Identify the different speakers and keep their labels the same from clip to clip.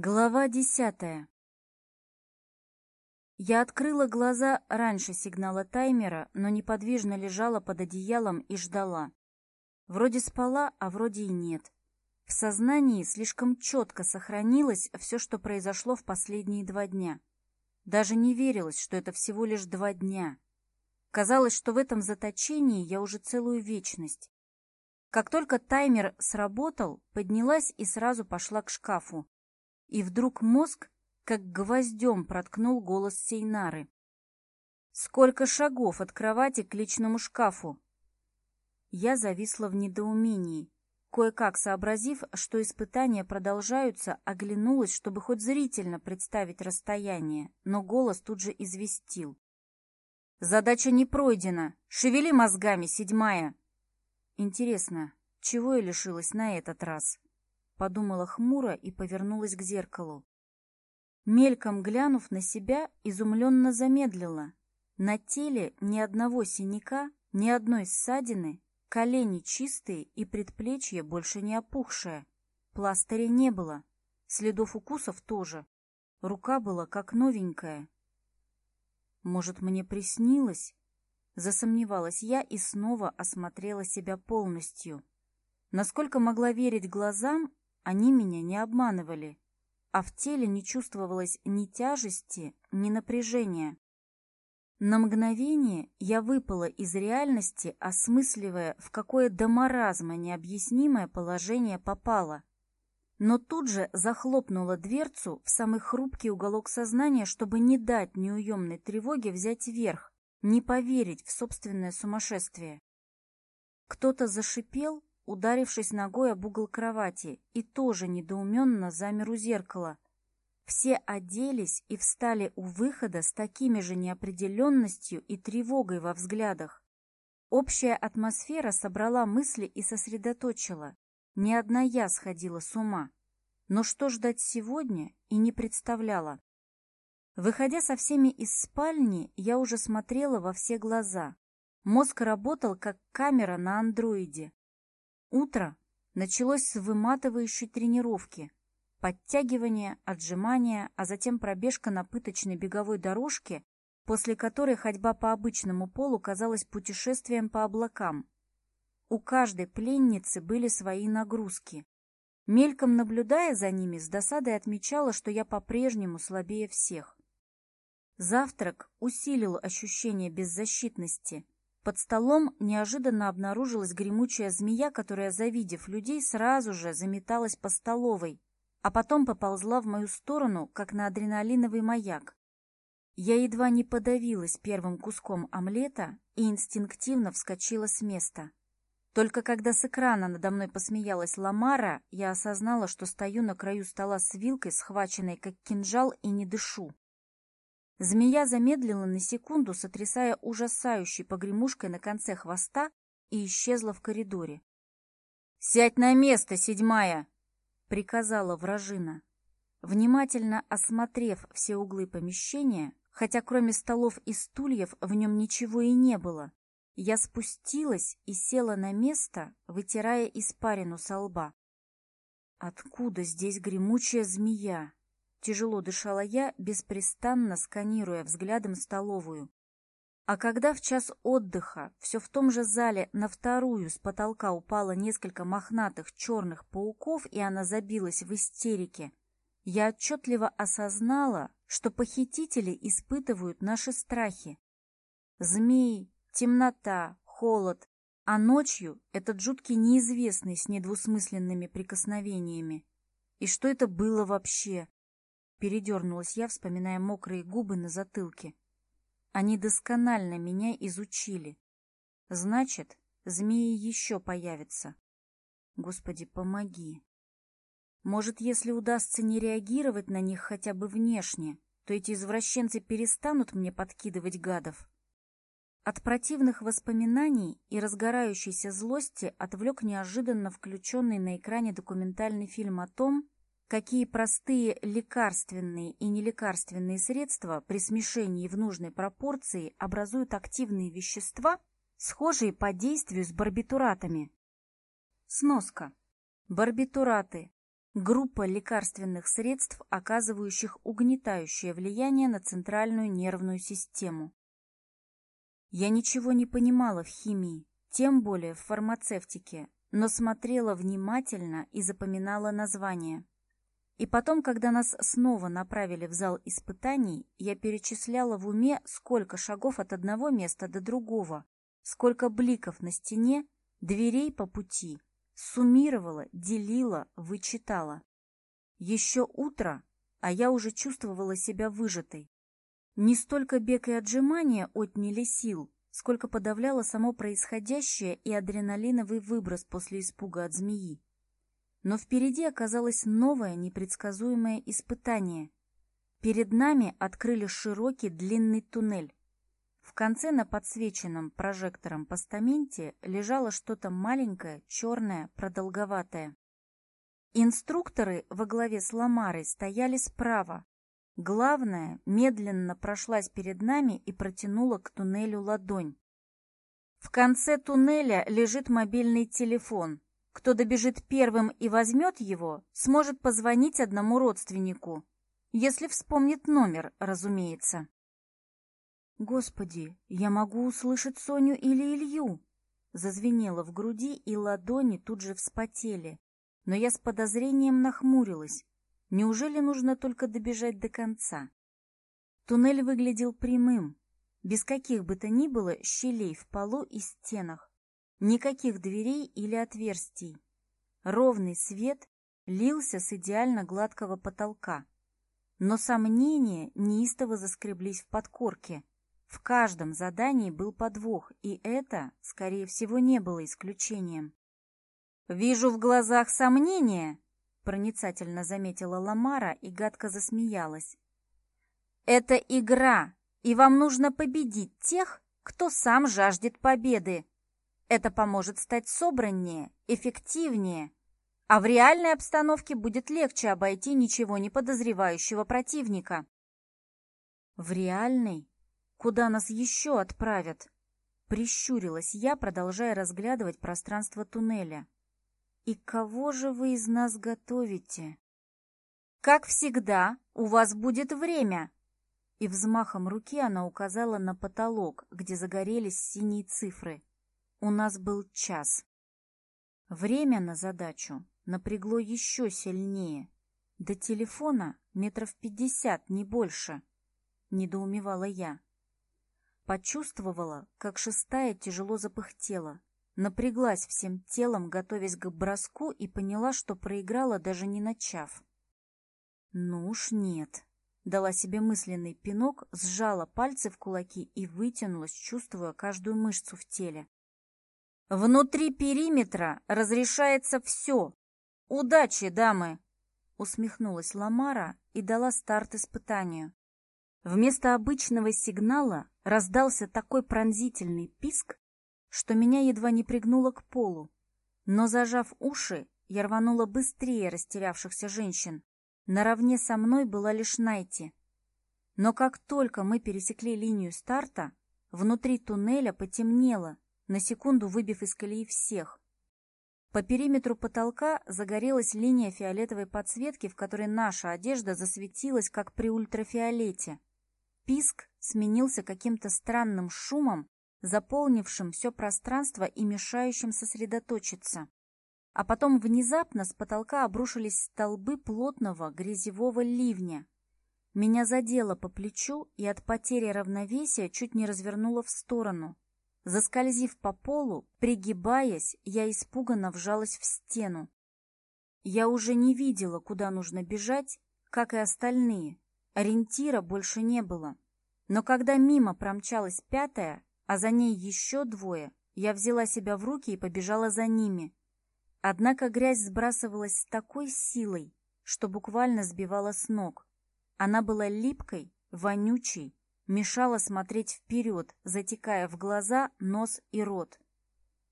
Speaker 1: Глава десятая. Я открыла глаза раньше сигнала таймера, но неподвижно лежала под одеялом и ждала. Вроде спала, а вроде и нет. В сознании слишком четко сохранилось все, что произошло в последние два дня. Даже не верилось, что это всего лишь два дня. Казалось, что в этом заточении я уже целую вечность. Как только таймер сработал, поднялась и сразу пошла к шкафу, и вдруг мозг, как гвоздем, проткнул голос Сейнары. «Сколько шагов от кровати к личному шкафу?» Я зависла в недоумении. Кое-как сообразив, что испытания продолжаются, оглянулась, чтобы хоть зрительно представить расстояние, но голос тут же известил. «Задача не пройдена. Шевели мозгами, седьмая!» «Интересно, чего я лишилась на этот раз?» подумала хмуро и повернулась к зеркалу. Мельком глянув на себя, изумленно замедлила. На теле ни одного синяка, ни одной ссадины, колени чистые и предплечье больше не опухшее. Пластыря не было, следов укусов тоже. Рука была как новенькая. Может, мне приснилось? Засомневалась я и снова осмотрела себя полностью. Насколько могла верить глазам, они меня не обманывали, а в теле не чувствовалось ни тяжести, ни напряжения. На мгновение я выпала из реальности, осмысливая, в какое до необъяснимое положение попала. Но тут же захлопнула дверцу в самый хрупкий уголок сознания, чтобы не дать неуемной тревоге взять верх, не поверить в собственное сумасшествие. Кто-то зашипел, ударившись ногой об угол кровати, и тоже недоуменно замер у зеркала. Все оделись и встали у выхода с такими же неопределенностью и тревогой во взглядах. Общая атмосфера собрала мысли и сосредоточила. Ни одна я сходила с ума. Но что ждать сегодня и не представляла. Выходя со всеми из спальни, я уже смотрела во все глаза. Мозг работал как камера на андроиде. Утро началось с выматывающей тренировки. подтягивания, отжимания, а затем пробежка на пыточной беговой дорожке, после которой ходьба по обычному полу казалась путешествием по облакам. У каждой пленницы были свои нагрузки. Мельком наблюдая за ними, с досадой отмечала, что я по-прежнему слабее всех. Завтрак усилил ощущение беззащитности – под столом неожиданно обнаружилась гремучая змея, которая, завидев людей, сразу же заметалась по столовой, а потом поползла в мою сторону, как на адреналиновый маяк. Я едва не подавилась первым куском омлета и инстинктивно вскочила с места. Только когда с экрана надо мной посмеялась Ламара, я осознала, что стою на краю стола с вилкой, схваченной как кинжал, и не дышу. Змея замедлила на секунду, сотрясая ужасающей погремушкой на конце хвоста, и исчезла в коридоре. «Сядь на место, седьмая!» — приказала вражина. Внимательно осмотрев все углы помещения, хотя кроме столов и стульев в нем ничего и не было, я спустилась и села на место, вытирая испарину со лба. «Откуда здесь гремучая змея?» Тяжело дышала я, беспрестанно сканируя взглядом столовую. А когда в час отдыха все в том же зале на вторую с потолка упало несколько мохнатых черных пауков, и она забилась в истерике, я отчетливо осознала, что похитители испытывают наши страхи. Змеи, темнота, холод, а ночью этот жуткий неизвестный с недвусмысленными прикосновениями. И что это было вообще? Передернулась я, вспоминая мокрые губы на затылке. Они досконально меня изучили. Значит, змеи еще появятся. Господи, помоги. Может, если удастся не реагировать на них хотя бы внешне, то эти извращенцы перестанут мне подкидывать гадов. От противных воспоминаний и разгорающейся злости отвлек неожиданно включенный на экране документальный фильм о том, какие простые лекарственные и нелекарственные средства при смешении в нужной пропорции образуют активные вещества, схожие по действию с барбитуратами. Сноска. Барбитураты – группа лекарственных средств, оказывающих угнетающее влияние на центральную нервную систему. Я ничего не понимала в химии, тем более в фармацевтике, но смотрела внимательно и запоминала названия. И потом, когда нас снова направили в зал испытаний, я перечисляла в уме, сколько шагов от одного места до другого, сколько бликов на стене, дверей по пути, суммировала, делила, вычитала. Еще утро, а я уже чувствовала себя выжатой. Не столько бег и отжимания отняли сил, сколько подавляло само происходящее и адреналиновый выброс после испуга от змеи. Но впереди оказалось новое непредсказуемое испытание. Перед нами открыли широкий длинный туннель. В конце на подсвеченном прожектором постаменте лежало что-то маленькое, черное, продолговатое. Инструкторы во главе с Ламарой стояли справа. Главное, медленно прошлась перед нами и протянула к туннелю ладонь. В конце туннеля лежит мобильный телефон. Кто добежит первым и возьмет его, сможет позвонить одному родственнику. Если вспомнит номер, разумеется. «Господи, я могу услышать Соню или Илью!» Зазвенело в груди, и ладони тут же вспотели. Но я с подозрением нахмурилась. Неужели нужно только добежать до конца? Туннель выглядел прямым, без каких бы то ни было щелей в полу и стенах. Никаких дверей или отверстий. Ровный свет лился с идеально гладкого потолка. Но сомнения неистово заскреблись в подкорке. В каждом задании был подвох, и это, скорее всего, не было исключением. «Вижу в глазах сомнения», — проницательно заметила Ламара и гадко засмеялась. «Это игра, и вам нужно победить тех, кто сам жаждет победы», это поможет стать собраннее, эффективнее. А в реальной обстановке будет легче обойти ничего не подозревающего противника. В реальной? Куда нас еще отправят? Прищурилась я, продолжая разглядывать пространство туннеля. И кого же вы из нас готовите? Как всегда, у вас будет время. И взмахом руки она указала на потолок, где загорелись синие цифры — У нас был час. Время на задачу напрягло еще сильнее. До телефона метров пятьдесят, не больше. Недоумевала я. Почувствовала, как шестая тяжело запыхтела. Напряглась всем телом, готовясь к броску, и поняла, что проиграла, даже не начав. Ну уж нет. Дала себе мысленный пинок, сжала пальцы в кулаки и вытянулась, чувствуя каждую мышцу в теле. «Внутри периметра разрешается все. Удачи, дамы!» Усмехнулась Ламара и дала старт испытанию. Вместо обычного сигнала раздался такой пронзительный писк, что меня едва не пригнуло к полу. Но, зажав уши, я рванула быстрее растерявшихся женщин. Наравне со мной была лишь Найти. Но как только мы пересекли линию старта, внутри туннеля потемнело — на секунду выбив из колеи всех. По периметру потолка загорелась линия фиолетовой подсветки, в которой наша одежда засветилась, как при ультрафиолете. Писк сменился каким-то странным шумом, заполнившим все пространство и мешающим сосредоточиться. А потом внезапно с потолка обрушились столбы плотного грязевого ливня. Меня задело по плечу и от потери равновесия чуть не развернуло в сторону. Заскользив по полу, пригибаясь, я испуганно вжалась в стену. Я уже не видела, куда нужно бежать, как и остальные. Ориентира больше не было. Но когда мимо промчалась пятая, а за ней еще двое, я взяла себя в руки и побежала за ними. Однако грязь сбрасывалась с такой силой, что буквально сбивала с ног. Она была липкой, вонючей Мешала смотреть вперед, затекая в глаза, нос и рот.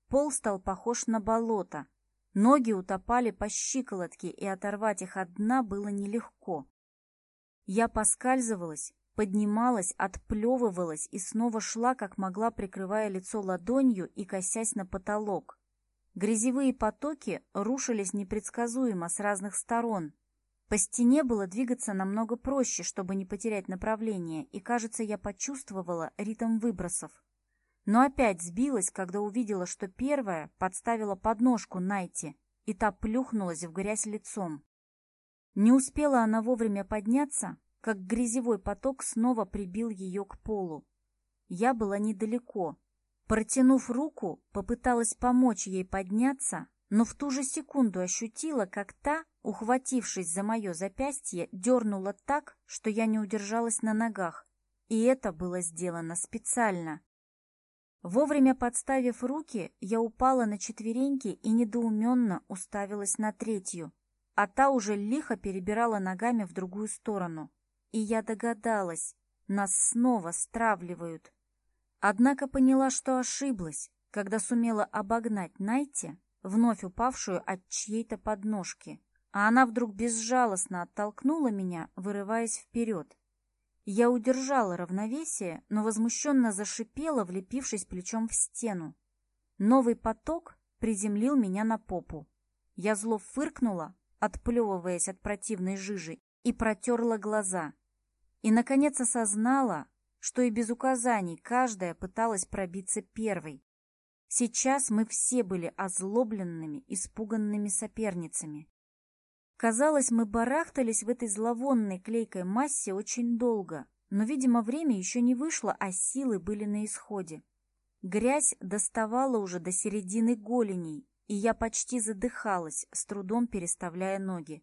Speaker 1: Пол стал похож на болото. Ноги утопали по щиколотке, и оторвать их от дна было нелегко. Я поскальзывалась, поднималась, отплевывалась и снова шла, как могла, прикрывая лицо ладонью и косясь на потолок. Грязевые потоки рушились непредсказуемо с разных сторон, По стене было двигаться намного проще, чтобы не потерять направление, и, кажется, я почувствовала ритм выбросов. Но опять сбилась, когда увидела, что первая подставила подножку Найти, и та плюхнулась в грязь лицом. Не успела она вовремя подняться, как грязевой поток снова прибил ее к полу. Я была недалеко. Протянув руку, попыталась помочь ей подняться, но в ту же секунду ощутила, как та, ухватившись за мое запястье, дернула так, что я не удержалась на ногах, и это было сделано специально. Вовремя подставив руки, я упала на четвереньки и недоуменно уставилась на третью, а та уже лихо перебирала ногами в другую сторону. И я догадалась, нас снова стравливают. Однако поняла, что ошиблась, когда сумела обогнать Найти, вновь упавшую от чьей-то подножки. А Она вдруг безжалостно оттолкнула меня, вырываясь вперед. Я удержала равновесие, но возмущенно зашипела, влепившись плечом в стену. Новый поток приземлил меня на попу. Я зло фыркнула, отплевываясь от противной жижи, и протерла глаза. И, наконец, осознала, что и без указаний каждая пыталась пробиться первой. Сейчас мы все были озлобленными, испуганными соперницами. Казалось, мы барахтались в этой зловонной клейкой массе очень долго, но, видимо, время еще не вышло, а силы были на исходе. Грязь доставала уже до середины голеней, и я почти задыхалась, с трудом переставляя ноги.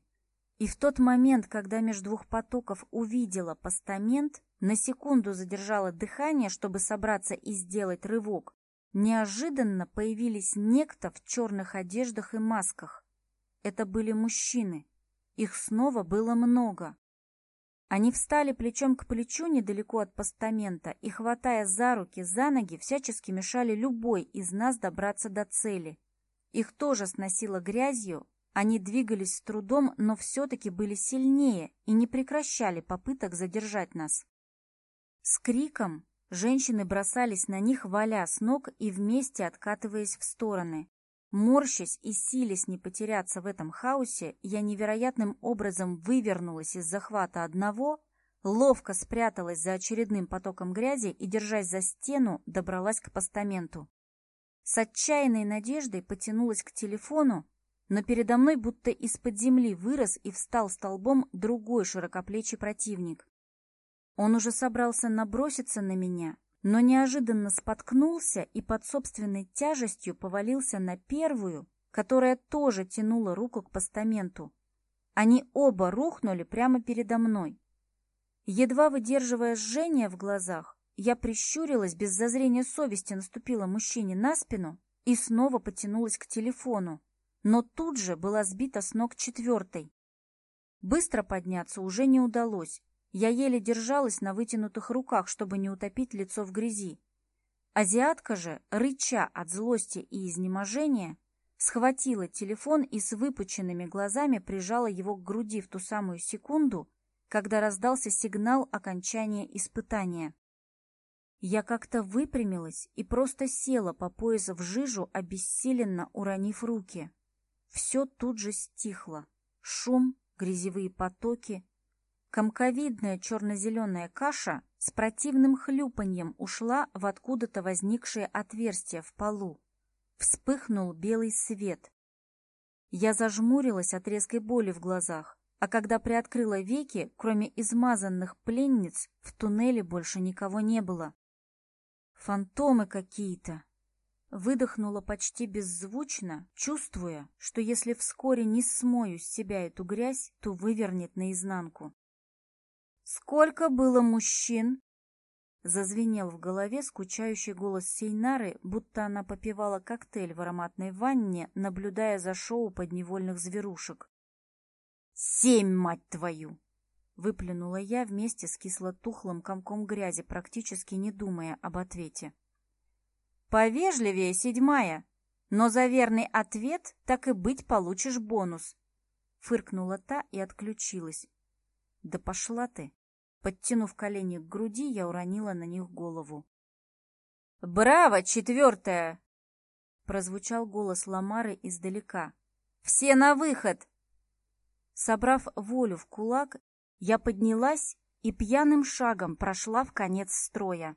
Speaker 1: И в тот момент, когда между двух потоков увидела постамент, на секунду задержала дыхание, чтобы собраться и сделать рывок, неожиданно появились некто в черных одеждах и масках. Это были мужчины. Их снова было много. Они встали плечом к плечу недалеко от постамента и, хватая за руки, за ноги, всячески мешали любой из нас добраться до цели. Их тоже сносило грязью, они двигались с трудом, но все-таки были сильнее и не прекращали попыток задержать нас. С криком женщины бросались на них, валя с ног и вместе откатываясь в стороны. Морщась и силясь не потеряться в этом хаосе, я невероятным образом вывернулась из захвата одного, ловко спряталась за очередным потоком грязи и, держась за стену, добралась к постаменту. С отчаянной надеждой потянулась к телефону, но передо мной будто из-под земли вырос и встал столбом другой широкоплечий противник. Он уже собрался наброситься на меня, но неожиданно споткнулся и под собственной тяжестью повалился на первую, которая тоже тянула руку к постаменту. Они оба рухнули прямо передо мной. Едва выдерживая жжение в глазах, я прищурилась, без зазрения совести наступила мужчине на спину и снова потянулась к телефону, но тут же была сбита с ног четвертой. Быстро подняться уже не удалось, Я еле держалась на вытянутых руках, чтобы не утопить лицо в грязи. Азиатка же, рыча от злости и изнеможения, схватила телефон и с выпученными глазами прижала его к груди в ту самую секунду, когда раздался сигнал окончания испытания. Я как-то выпрямилась и просто села по пояс в жижу, обессиленно уронив руки. Все тут же стихло. Шум, грязевые потоки. Комковидная черно-зеленая каша с противным хлюпаньем ушла в откуда-то возникшее отверстие в полу. Вспыхнул белый свет. Я зажмурилась от резкой боли в глазах, а когда приоткрыла веки, кроме измазанных пленниц, в туннеле больше никого не было. «Фантомы какие-то!» Выдохнула почти беззвучно, чувствуя, что если вскоре не смою с себя эту грязь, то вывернет наизнанку. Сколько было мужчин? Зазвенел в голове скучающий голос Сейнары, будто она попивала коктейль в ароматной ванне, наблюдая за шоу подневольных зверушек. «Семь, мать твою!» Выплюнула я вместе с кислотухлым комком грязи, практически не думая об ответе. «Повежливее, седьмая! Но за верный ответ так и быть получишь бонус!» Фыркнула та и отключилась, да пошла ты! Подтянув колени к груди, я уронила на них голову. «Браво, четвертая!» Прозвучал голос Ламары издалека. «Все на выход!» Собрав волю в кулак, я поднялась и пьяным шагом прошла в конец строя.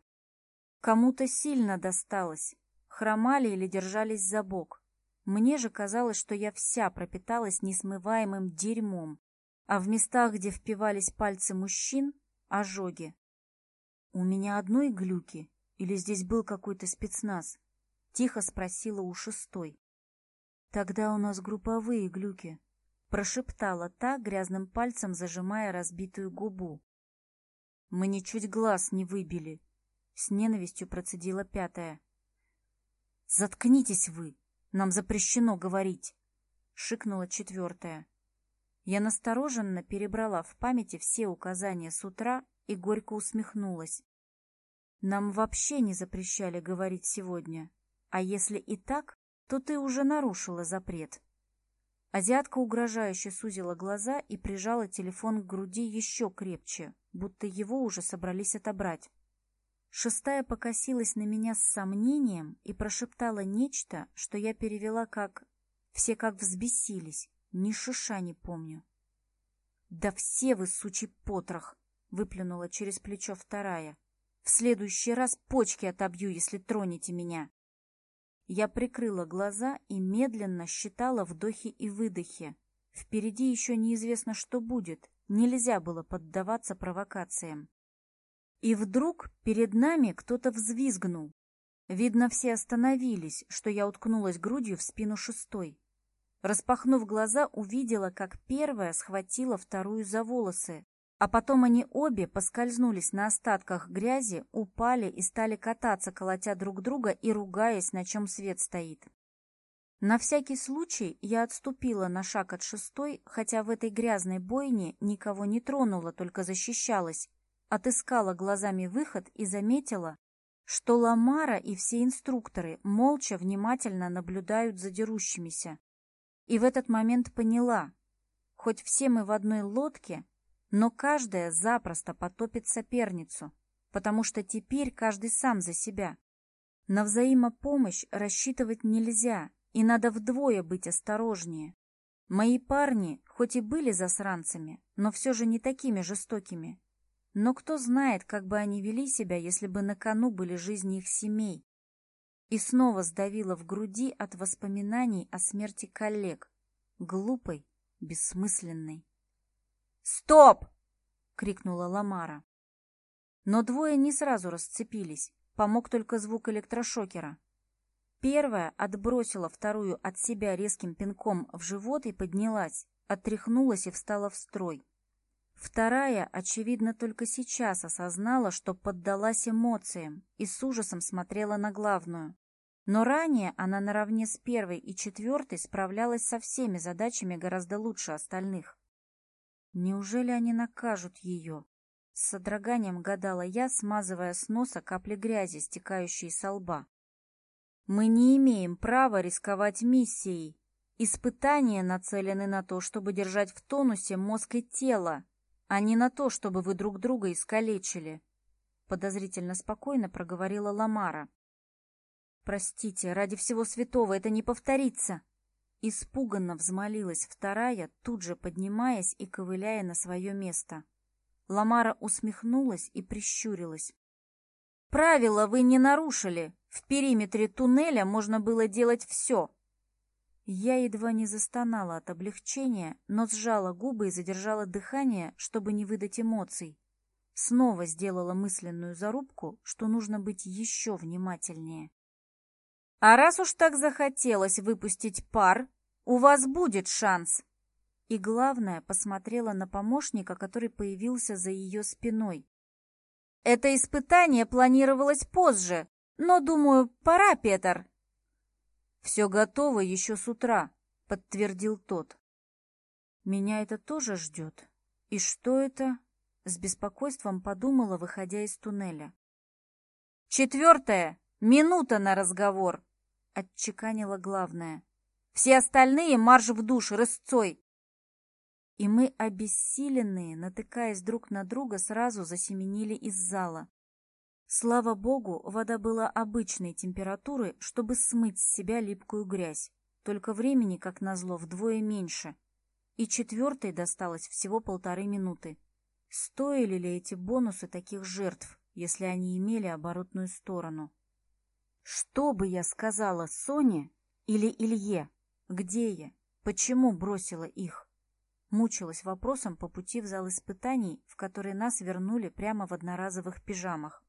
Speaker 1: Кому-то сильно досталось, хромали или держались за бок. Мне же казалось, что я вся пропиталась несмываемым дерьмом а в местах, где впивались пальцы мужчин, ожоги. «У меня одной глюки? Или здесь был какой-то спецназ?» — тихо спросила у шестой. «Тогда у нас групповые глюки», — прошептала та, грязным пальцем зажимая разбитую губу. «Мы ничуть глаз не выбили», — с ненавистью процедила пятая. «Заткнитесь вы! Нам запрещено говорить!» — шикнула четвертая. Я настороженно перебрала в памяти все указания с утра и горько усмехнулась. Нам вообще не запрещали говорить сегодня. А если и так, то ты уже нарушила запрет. Азиатка угрожающе сузила глаза и прижала телефон к груди еще крепче, будто его уже собрались отобрать. Шестая покосилась на меня с сомнением и прошептала нечто, что я перевела как «все как взбесились» ни шиша не помню. «Да все вы, сучий потрох!» — выплюнула через плечо вторая. «В следующий раз почки отобью, если тронете меня!» Я прикрыла глаза и медленно считала вдохи и выдохи. Впереди еще неизвестно, что будет. Нельзя было поддаваться провокациям. И вдруг перед нами кто-то взвизгнул. Видно, все остановились, что я уткнулась грудью в спину шестой. Распахнув глаза, увидела, как первая схватила вторую за волосы, а потом они обе поскользнулись на остатках грязи, упали и стали кататься, колотя друг друга и ругаясь, на чем свет стоит. На всякий случай я отступила на шаг от шестой, хотя в этой грязной бойне никого не тронула, только защищалась, отыскала глазами выход и заметила, что Ламара и все инструкторы молча внимательно наблюдают за дерущимися. И в этот момент поняла, хоть все мы в одной лодке, но каждая запросто потопит соперницу, потому что теперь каждый сам за себя. На взаимопомощь рассчитывать нельзя, и надо вдвое быть осторожнее. Мои парни, хоть и были засранцами, но все же не такими жестокими. Но кто знает, как бы они вели себя, если бы на кону были жизни их семей и снова сдавило в груди от воспоминаний о смерти коллег, глупой, бессмысленной. «Стоп!» — крикнула Ламара. Но двое не сразу расцепились, помог только звук электрошокера. Первая отбросила вторую от себя резким пинком в живот и поднялась, отряхнулась и встала в строй. Вторая, очевидно, только сейчас осознала, что поддалась эмоциям и с ужасом смотрела на главную. Но ранее она наравне с первой и четвертой справлялась со всеми задачами гораздо лучше остальных. Неужели они накажут ее? С содроганием гадала я, смазывая с носа капли грязи, стекающие со лба. Мы не имеем права рисковать миссией. Испытания нацелены на то, чтобы держать в тонусе мозг и тело, а не на то, чтобы вы друг друга искалечили», — подозрительно спокойно проговорила Ламара. «Простите, ради всего святого это не повторится!» Испуганно взмолилась вторая, тут же поднимаясь и ковыляя на свое место. Ламара усмехнулась и прищурилась. «Правила вы не нарушили. В периметре туннеля можно было делать все. Я едва не застонала от облегчения, но сжала губы и задержала дыхание, чтобы не выдать эмоций. Снова сделала мысленную зарубку, что нужно быть еще внимательнее. «А раз уж так захотелось выпустить пар, у вас будет шанс!» И главное, посмотрела на помощника, который появился за ее спиной. «Это испытание планировалось позже, но, думаю, пора, Петр!» «Все готово еще с утра», — подтвердил тот. «Меня это тоже ждет. И что это?» — с беспокойством подумала, выходя из туннеля. «Четвертое! Минута на разговор!» — отчеканила главное. «Все остальные марш в душ рысцой!» И мы, обессиленные, натыкаясь друг на друга, сразу засеменили из зала. Слава богу, вода была обычной температуры, чтобы смыть с себя липкую грязь, только времени, как назло, вдвое меньше. И четвертой досталось всего полторы минуты. Стоили ли эти бонусы таких жертв, если они имели оборотную сторону? Что бы я сказала Соне или Илье? Где я? Почему бросила их? Мучилась вопросом по пути в зал испытаний, в который нас вернули прямо в одноразовых пижамах.